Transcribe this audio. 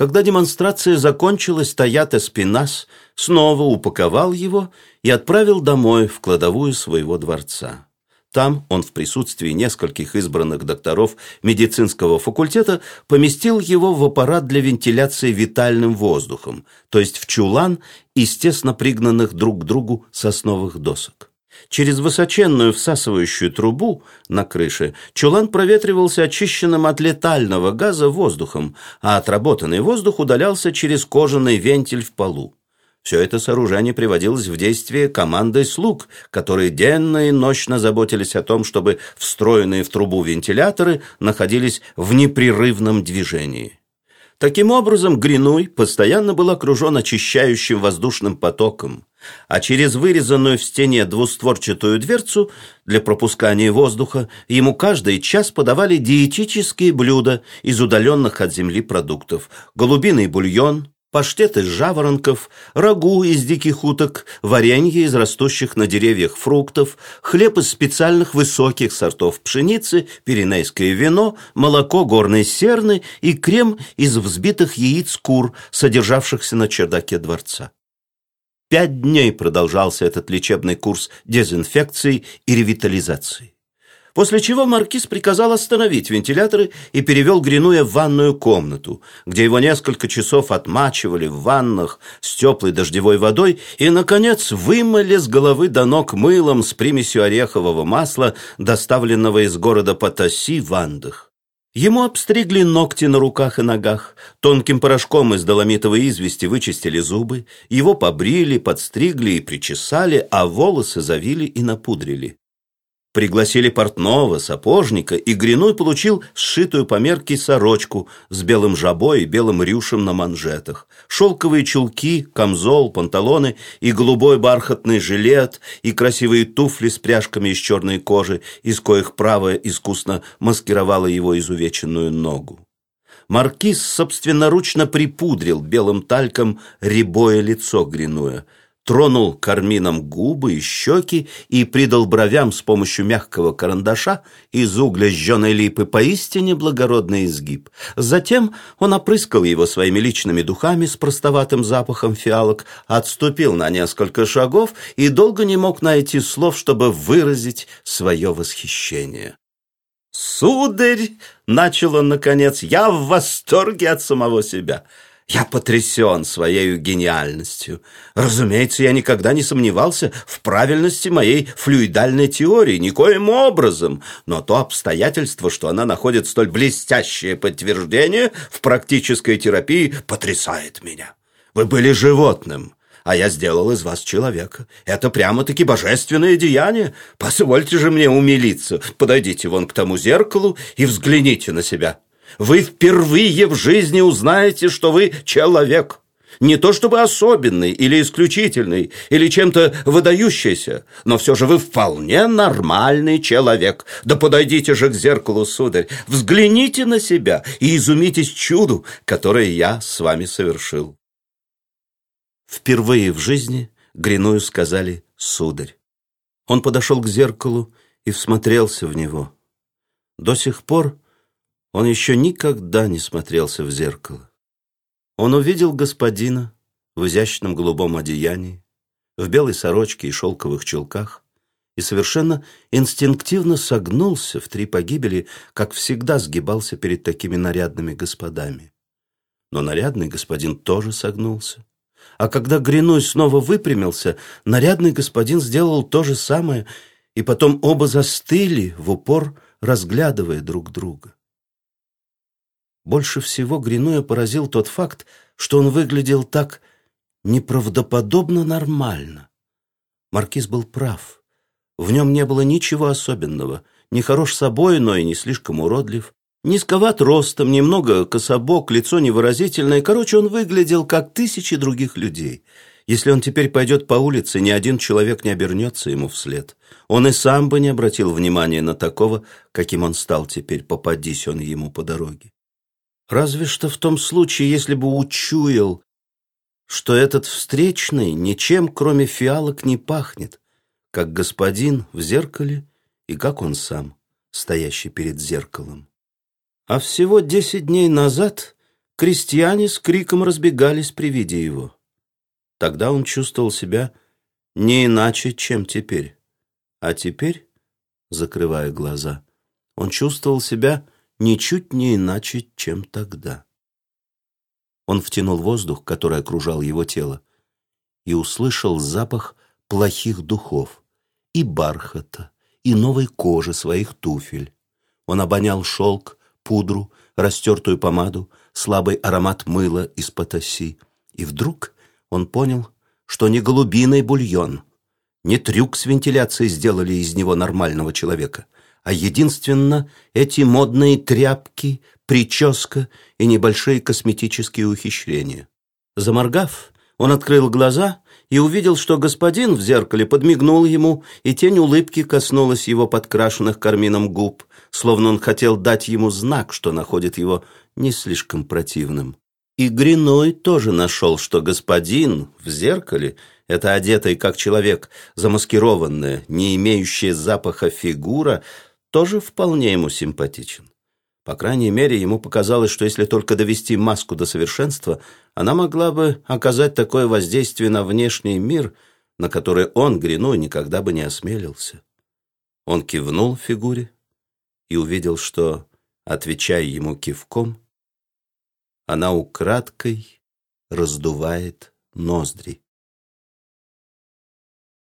Когда демонстрация закончилась, Таята Спинас снова упаковал его и отправил домой в кладовую своего дворца. Там он в присутствии нескольких избранных докторов медицинского факультета поместил его в аппарат для вентиляции витальным воздухом, то есть в чулан из тесно пригнанных друг к другу сосновых досок. Через высоченную всасывающую трубу на крыше чулан проветривался очищенным от летального газа воздухом, а отработанный воздух удалялся через кожаный вентиль в полу. Все это сооружение приводилось в действие командой слуг, которые денно и ночно заботились о том, чтобы встроенные в трубу вентиляторы находились в непрерывном движении. Таким образом, Гринуй постоянно был окружен очищающим воздушным потоком, а через вырезанную в стене двустворчатую дверцу для пропускания воздуха ему каждый час подавали диетические блюда из удаленных от земли продуктов – голубиный бульон, паштет из жаворонков, рагу из диких уток, варенье из растущих на деревьях фруктов, хлеб из специальных высоких сортов пшеницы, пиренейское вино, молоко горной серны и крем из взбитых яиц кур, содержавшихся на чердаке дворца. Пять дней продолжался этот лечебный курс дезинфекции и ревитализации. После чего маркиз приказал остановить вентиляторы и перевел Гринуя в ванную комнату, где его несколько часов отмачивали в ваннах с теплой дождевой водой и, наконец, вымыли с головы до ног мылом с примесью орехового масла, доставленного из города Патаси в Андах. Ему обстригли ногти на руках и ногах, тонким порошком из доломитовой извести вычистили зубы, его побрили, подстригли и причесали, а волосы завили и напудрили. Пригласили портного, сапожника, и Гриной получил сшитую по мерке сорочку с белым жабой и белым рюшем на манжетах, шелковые чулки, камзол, панталоны и голубой бархатный жилет, и красивые туфли с пряжками из черной кожи, из коих правая искусно маскировала его изувеченную ногу. Маркиз собственноручно припудрил белым тальком рябое лицо Гринуя – тронул кармином губы и щеки и придал бровям с помощью мягкого карандаша из угля жженой липы поистине благородный изгиб. Затем он опрыскал его своими личными духами с простоватым запахом фиалок, отступил на несколько шагов и долго не мог найти слов, чтобы выразить свое восхищение. «Сударь!» — начал он наконец. «Я в восторге от самого себя!» Я потрясен своей гениальностью. Разумеется, я никогда не сомневался в правильности моей флюидальной теории, никоим образом. Но то обстоятельство, что она находит столь блестящее подтверждение в практической терапии, потрясает меня. Вы были животным, а я сделал из вас человека. Это прямо-таки божественное деяние. Позвольте же мне умилиться. Подойдите вон к тому зеркалу и взгляните на себя. Вы впервые в жизни узнаете, что вы человек. Не то чтобы особенный или исключительный, или чем-то выдающийся, но все же вы вполне нормальный человек. Да подойдите же к зеркалу, сударь, взгляните на себя и изумитесь чуду, которое я с вами совершил. Впервые в жизни Гриную сказали «сударь». Он подошел к зеркалу и всмотрелся в него. До сих пор он еще никогда не смотрелся в зеркало. Он увидел господина в изящном голубом одеянии, в белой сорочке и шелковых чулках, и совершенно инстинктивно согнулся в три погибели, как всегда сгибался перед такими нарядными господами. Но нарядный господин тоже согнулся. А когда Гриной снова выпрямился, нарядный господин сделал то же самое, и потом оба застыли в упор, разглядывая друг друга. Больше всего Гринуя поразил тот факт, что он выглядел так неправдоподобно нормально. Маркиз был прав. В нем не было ничего особенного. Не хорош собой, но и не слишком уродлив. Низковат ростом, немного кособок, лицо невыразительное. Короче, он выглядел, как тысячи других людей. Если он теперь пойдет по улице, ни один человек не обернется ему вслед. Он и сам бы не обратил внимания на такого, каким он стал теперь, попадись он ему по дороге. Разве что в том случае, если бы учуял, что этот встречный ничем, кроме фиалок, не пахнет, как господин в зеркале и как он сам, стоящий перед зеркалом. А всего десять дней назад, крестьяне с криком разбегались при виде его. Тогда он чувствовал себя не иначе, чем теперь. А теперь, закрывая глаза, он чувствовал себя ничуть не иначе, чем тогда. Он втянул воздух, который окружал его тело, и услышал запах плохих духов, и бархата, и новой кожи своих туфель. Он обонял шелк, пудру, растертую помаду, слабый аромат мыла из потаси. И вдруг он понял, что не голубиный бульон, не трюк с вентиляцией сделали из него нормального человека, а единственно эти модные тряпки, прическа и небольшие косметические ухищрения. Заморгав, он открыл глаза и увидел, что господин в зеркале подмигнул ему, и тень улыбки коснулась его подкрашенных кармином губ, словно он хотел дать ему знак, что находит его не слишком противным. И Гриной тоже нашел, что господин в зеркале — это одетый как человек, замаскированная, не имеющая запаха фигура, тоже вполне ему симпатичен. По крайней мере, ему показалось, что если только довести маску до совершенства, она могла бы оказать такое воздействие на внешний мир, на которое он, Гриной, никогда бы не осмелился. Он кивнул фигуре и увидел, что, отвечая ему кивком, она украдкой раздувает ноздри.